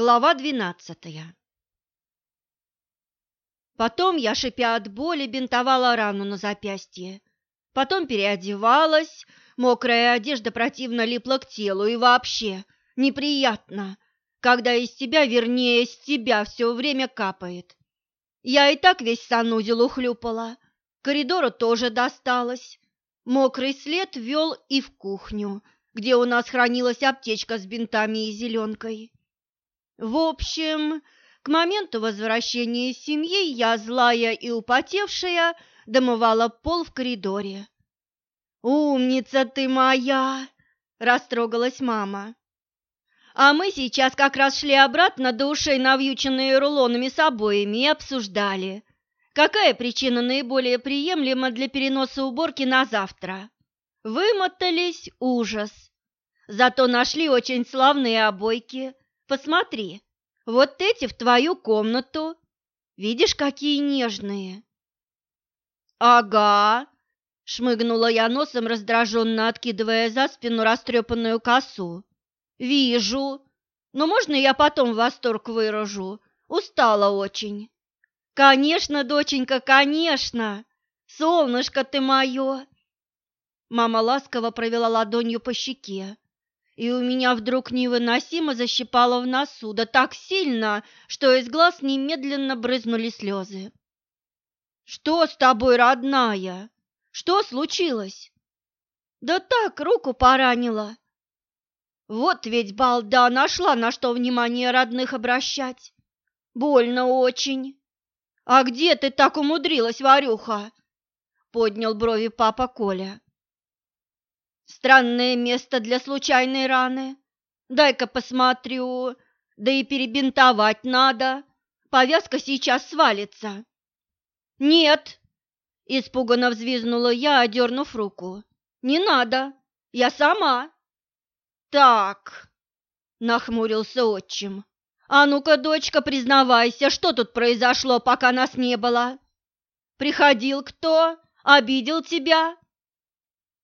Глава двенадцатая Потом я, шипя от боли, бинтовала рану на запястье. Потом переодевалась, мокрая одежда противно липла к телу и вообще неприятно, когда из тебя, вернее, из тебя все время капает. Я и так весь санузел ухлюпала, коридору тоже досталось. Мокрый след вел и в кухню, где у нас хранилась аптечка с бинтами и зеленкой. В общем, к моменту возвращения семьи я, злая и употевшая, домывала пол в коридоре. «Умница ты моя!» – растрогалась мама. А мы сейчас как раз шли обратно до ушей, навьюченные рулонами с обоями, и обсуждали, какая причина наиболее приемлема для переноса уборки на завтра. Вымотались ужас. Зато нашли очень славные обойки. Посмотри, вот эти в твою комнату. Видишь, какие нежные. Ага, шмыгнула я носом, раздраженно откидывая за спину растрепанную косу. Вижу. Но можно я потом восторг выражу? Устала очень. Конечно, доченька, конечно. Солнышко ты мое. Мама ласково провела ладонью по щеке и у меня вдруг невыносимо защипало в носу, да так сильно, что из глаз немедленно брызнули слезы. «Что с тобой, родная? Что случилось?» «Да так, руку поранила». «Вот ведь балда нашла, на что внимание родных обращать. Больно очень». «А где ты так умудрилась, Варюха?» — поднял брови папа Коля. Странное место для случайной раны. Дай-ка посмотрю. Да и перебинтовать надо. Повязка сейчас свалится. Нет, испуганно взвизгнула я, одернув руку. Не надо, я сама. Так, нахмурился отчим. А ну-ка, дочка, признавайся, что тут произошло, пока нас не было? Приходил кто? Обидел тебя?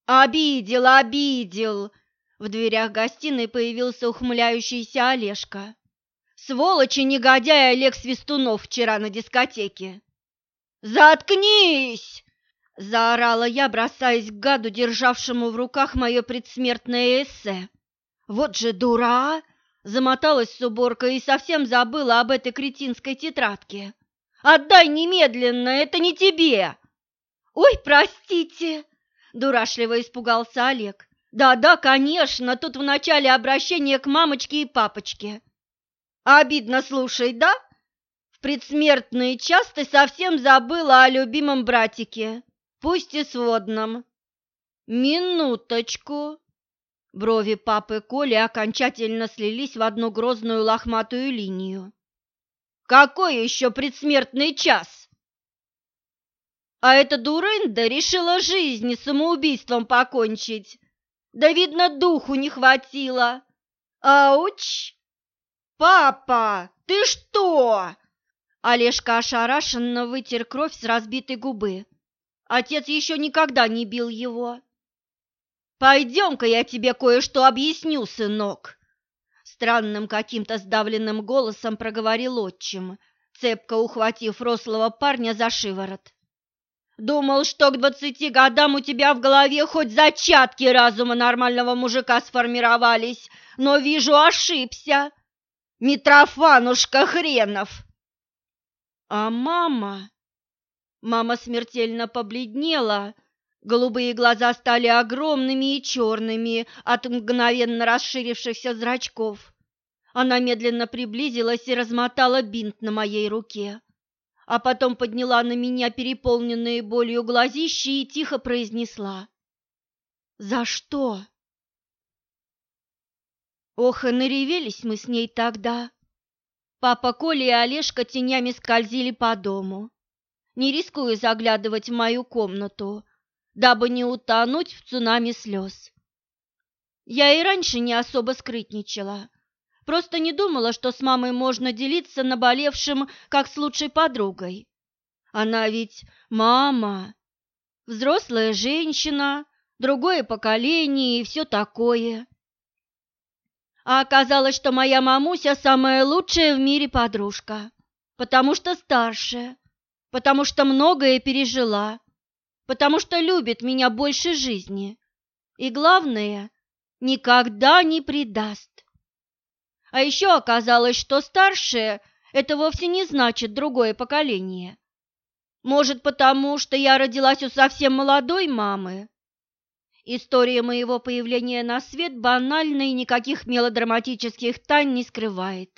«Обидел, обидел!» В дверях гостиной появился ухмыляющийся Олежка. «Сволочи негодяй Олег Свистунов вчера на дискотеке!» «Заткнись!» – заорала я, бросаясь к гаду, державшему в руках мое предсмертное эссе. «Вот же дура!» – замоталась с уборкой и совсем забыла об этой кретинской тетрадке. «Отдай немедленно, это не тебе!» «Ой, простите!» Дурашливо испугался Олег. Да-да, конечно, тут в начале обращение к мамочке и папочке. обидно слушай, да? В предсмертный час ты совсем забыла о любимом братике, пусть и сводном. Минуточку. Брови папы Коли окончательно слились в одну грозную лохматую линию. Какой еще предсмертный час? А эта дурында решила жизнь самоубийством покончить. Да, видно, духу не хватило. Ауч! Папа, ты что? Олежка ошарашенно вытер кровь с разбитой губы. Отец еще никогда не бил его. «Пойдем-ка я тебе кое-что объясню, сынок!» Странным каким-то сдавленным голосом проговорил отчим, цепко ухватив рослого парня за шиворот. Думал, что к двадцати годам у тебя в голове хоть зачатки разума нормального мужика сформировались, но вижу, ошибся. Митрофанушка хренов. А мама? Мама смертельно побледнела, голубые глаза стали огромными и черными от мгновенно расширившихся зрачков. Она медленно приблизилась и размотала бинт на моей руке а потом подняла на меня переполненные болью глазищи и тихо произнесла. «За что?» Ох, и наревелись мы с ней тогда. Папа Коля и Олежка тенями скользили по дому, не рискуя заглядывать в мою комнату, дабы не утонуть в цунами слез. Я и раньше не особо скрытничала, Просто не думала, что с мамой можно делиться наболевшим, как с лучшей подругой. Она ведь мама, взрослая женщина, другое поколение и все такое. А оказалось, что моя мамуся самая лучшая в мире подружка, потому что старше, потому что многое пережила, потому что любит меня больше жизни. И главное, никогда не предаст. А еще оказалось, что старшее – это вовсе не значит другое поколение. Может, потому что я родилась у совсем молодой мамы? История моего появления на свет банальна и никаких мелодраматических тайн не скрывает.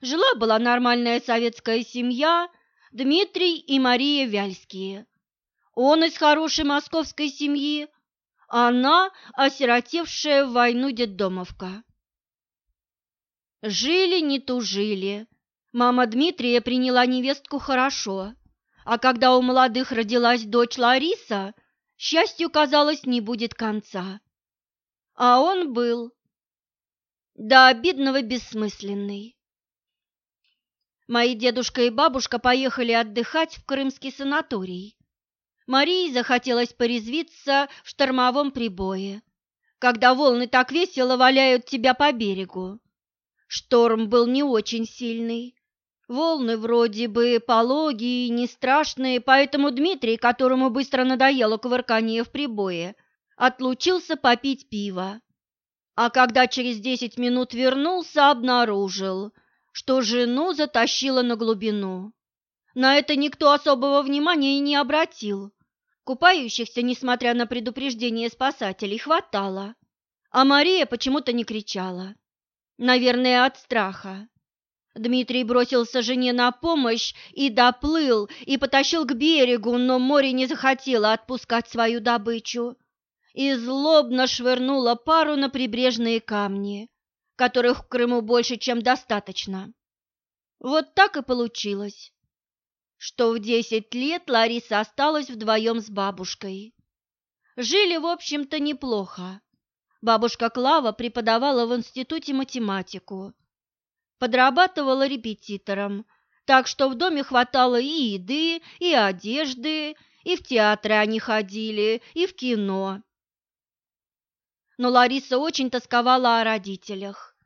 Жила-была нормальная советская семья, Дмитрий и Мария Вяльские. Он из хорошей московской семьи, она – осиротевшая в войну детдомовка. Жили не тужили. Мама Дмитрия приняла невестку хорошо, а когда у молодых родилась дочь Лариса, счастью, казалось, не будет конца. А он был до обидного бессмысленный. Мои дедушка и бабушка поехали отдыхать в крымский санаторий. Марии захотелось порезвиться в штормовом прибое, когда волны так весело валяют тебя по берегу. Шторм был не очень сильный. Волны вроде бы пологие и не страшные, поэтому Дмитрий, которому быстро надоело кувыркание в прибое, отлучился попить пиво. А когда через десять минут вернулся, обнаружил, что жену затащило на глубину. На это никто особого внимания и не обратил. Купающихся, несмотря на предупреждение спасателей, хватало, а Мария почему-то не кричала. Наверное, от страха. Дмитрий бросился жене на помощь и доплыл, и потащил к берегу, но море не захотело отпускать свою добычу и злобно швырнуло пару на прибрежные камни, которых в Крыму больше, чем достаточно. Вот так и получилось, что в десять лет Лариса осталась вдвоем с бабушкой. Жили, в общем-то, неплохо. Бабушка Клава преподавала в институте математику. Подрабатывала репетитором, так что в доме хватало и еды, и одежды, и в театры они ходили, и в кино. Но Лариса очень тосковала о родителях.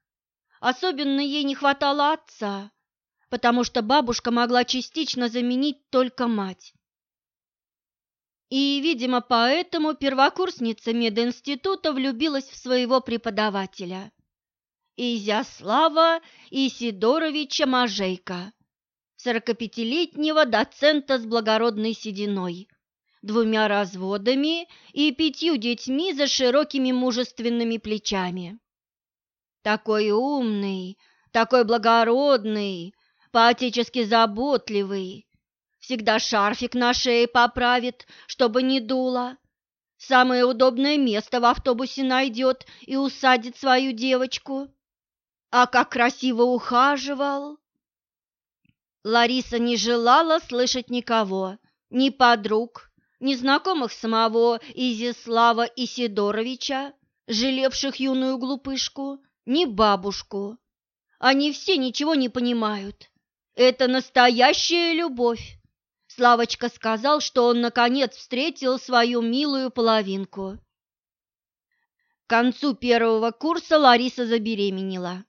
Особенно ей не хватало отца, потому что бабушка могла частично заменить только мать. И, видимо, поэтому первокурсница мединститута влюбилась в своего преподавателя. Изяслава Исидоровича Мажейка, сорокапятилетнего доцента с благородной сединой, двумя разводами и пятью детьми за широкими мужественными плечами. Такой умный, такой благородный, поотечески заботливый, Всегда шарфик на шее поправит, чтобы не дуло. Самое удобное место в автобусе найдет и усадит свою девочку. А как красиво ухаживал! Лариса не желала слышать никого, ни подруг, ни знакомых самого Изислава Исидоровича, жалевших юную глупышку, ни бабушку. Они все ничего не понимают. Это настоящая любовь. Славочка сказал, что он наконец встретил свою милую половинку. К концу первого курса Лариса забеременела.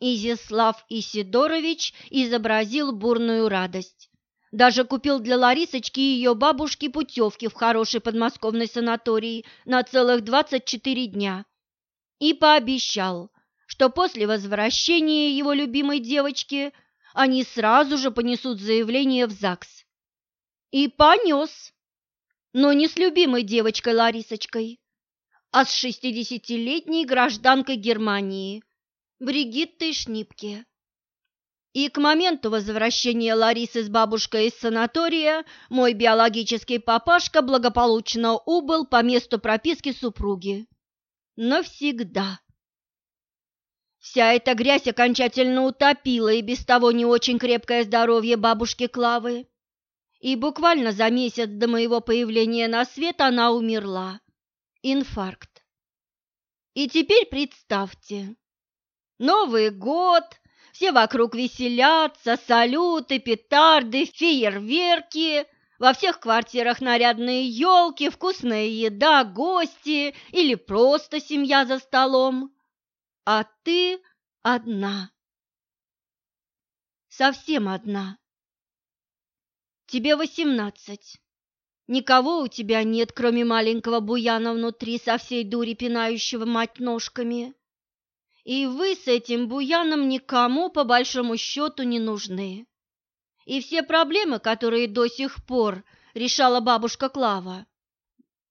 Изяслав Исидорович изобразил бурную радость. Даже купил для Ларисочки и ее бабушки путевки в хороший подмосковный санаторий на целых 24 дня. И пообещал, что после возвращения его любимой девочки они сразу же понесут заявление в ЗАГС. И понес, но не с любимой девочкой Ларисочкой, а с шестидесятилетней гражданкой Германии, Бригиттой Шнипке. И к моменту возвращения Ларисы с бабушкой из санатория мой биологический папашка благополучно убыл по месту прописки супруги. Навсегда. Вся эта грязь окончательно утопила и без того не очень крепкое здоровье бабушки Клавы. И буквально за месяц до моего появления на свет она умерла. Инфаркт. И теперь представьте. Новый год, все вокруг веселятся, салюты, петарды, фейерверки, во всех квартирах нарядные елки, вкусная еда, гости или просто семья за столом. а ты одна. Совсем одна. Тебе восемнадцать. Никого у тебя нет, кроме маленького буяна внутри, со всей дури пинающего мать ножками. И вы с этим буяном никому, по большому счету, не нужны. И все проблемы, которые до сих пор решала бабушка Клава,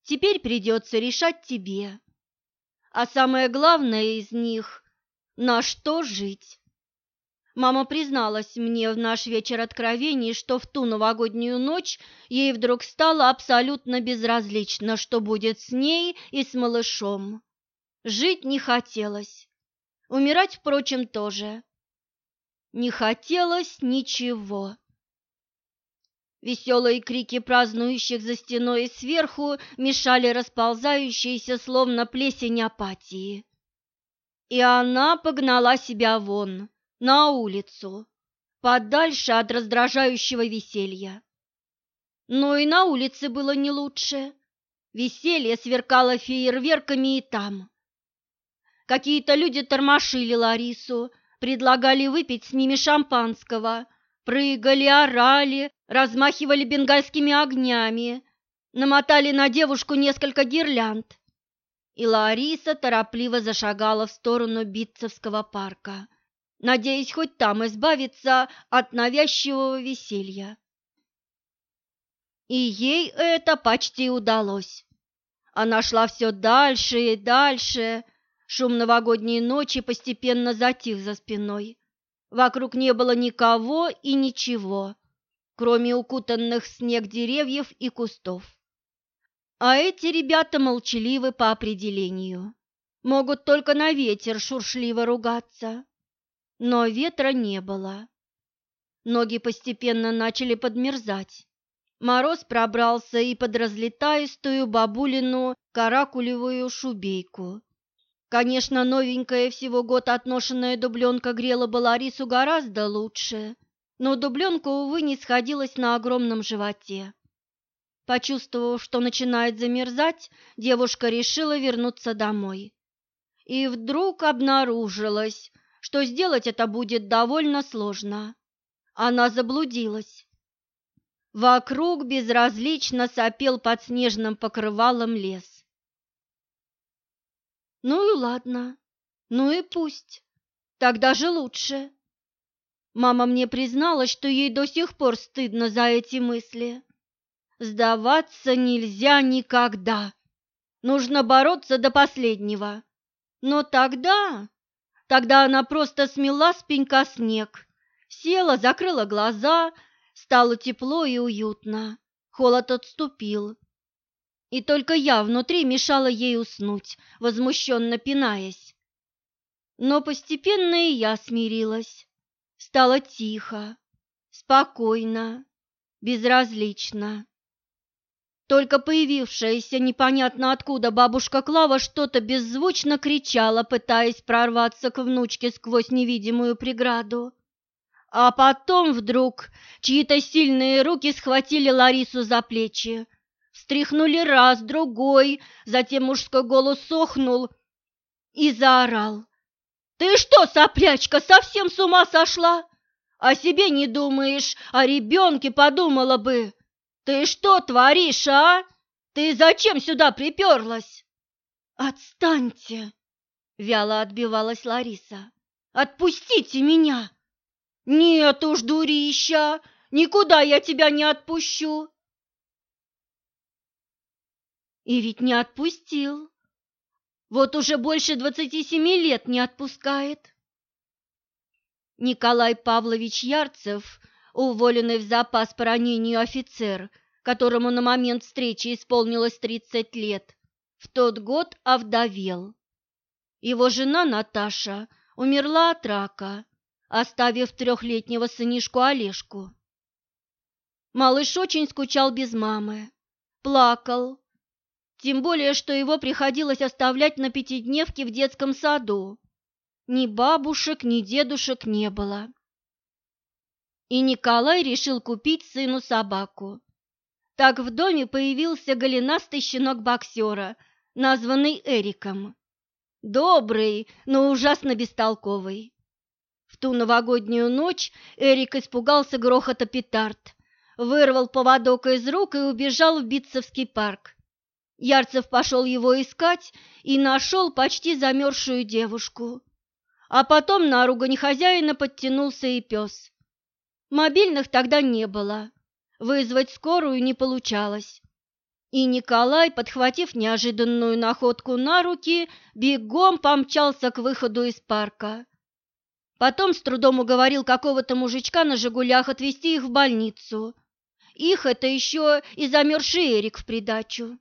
теперь придется решать тебе. А самое главное из них – на что жить. Мама призналась мне в наш вечер откровений, что в ту новогоднюю ночь ей вдруг стало абсолютно безразлично, что будет с ней и с малышом. Жить не хотелось. Умирать, впрочем, тоже. Не хотелось ничего. Веселые крики празднующих за стеной и сверху мешали расползающейся, словно плесень апатии. И она погнала себя вон, на улицу, подальше от раздражающего веселья. Но и на улице было не лучше. Веселье сверкало фейерверками и там. Какие-то люди тормошили Ларису, предлагали выпить с ними шампанского, прыгали, орали, размахивали бенгальскими огнями, намотали на девушку несколько гирлянд. И Лариса торопливо зашагала в сторону Битцевского парка, надеясь хоть там избавиться от навязчивого веселья. И ей это почти удалось. Она шла все дальше и дальше, шум новогодней ночи постепенно затих за спиной. Вокруг не было никого и ничего, кроме укутанных снег деревьев и кустов. А эти ребята молчаливы по определению. Могут только на ветер шуршливо ругаться. Но ветра не было. Ноги постепенно начали подмерзать. Мороз пробрался и под разлетаистую бабулину каракулевую шубейку. Конечно, новенькая всего год отношенная дубленка грела Баларису гораздо лучше, но дубленка, увы, не сходилась на огромном животе. Почувствовав, что начинает замерзать, девушка решила вернуться домой. И вдруг обнаружилось, что сделать это будет довольно сложно. Она заблудилась. Вокруг безразлично сопел под снежным покрывалом лес. Ну и ладно, ну и пусть, тогда же лучше. Мама мне призналась, что ей до сих пор стыдно за эти мысли. Сдаваться нельзя никогда. Нужно бороться до последнего. Но тогда... Тогда она просто смела с пенька снег, села, закрыла глаза, стало тепло и уютно. Холод отступил. И только я внутри мешала ей уснуть, возмущенно пинаясь. Но постепенно и я смирилась. Стало тихо, спокойно, безразлично. Только появившаяся непонятно откуда бабушка Клава что-то беззвучно кричала, пытаясь прорваться к внучке сквозь невидимую преграду. А потом вдруг чьи-то сильные руки схватили Ларису за плечи, встряхнули раз, другой, затем мужской голос сохнул и заорал. Ты что, соплячка, совсем с ума сошла? О себе не думаешь, о ребенке подумала бы. Ты что творишь, а? Ты зачем сюда приперлась? Отстаньте, вяло отбивалась Лариса. Отпустите меня. Нет уж, дурища, никуда я тебя не отпущу. И ведь не отпустил. Вот уже больше двадцати семи лет не отпускает. Николай Павлович Ярцев, уволенный в запас по ранению офицер, которому на момент встречи исполнилось тридцать лет, в тот год овдовел. Его жена Наташа умерла от рака, оставив трехлетнего сынишку Олежку. Малыш очень скучал без мамы, плакал, тем более, что его приходилось оставлять на пятидневке в детском саду. Ни бабушек, ни дедушек не было. И Николай решил купить сыну собаку. Так в доме появился голенастый щенок боксера, названный Эриком. Добрый, но ужасно бестолковый. В ту новогоднюю ночь Эрик испугался грохота петард, вырвал поводок из рук и убежал в Битцевский парк. Ярцев пошел его искать и нашел почти замерзшую девушку. А потом на ругань хозяина подтянулся и пес. Мобильных тогда не было, вызвать скорую не получалось. И Николай, подхватив неожиданную находку на руки, бегом помчался к выходу из парка. Потом с трудом уговорил какого-то мужичка на «Жигулях» отвезти их в больницу. Их это еще и замерзший Эрик в придачу.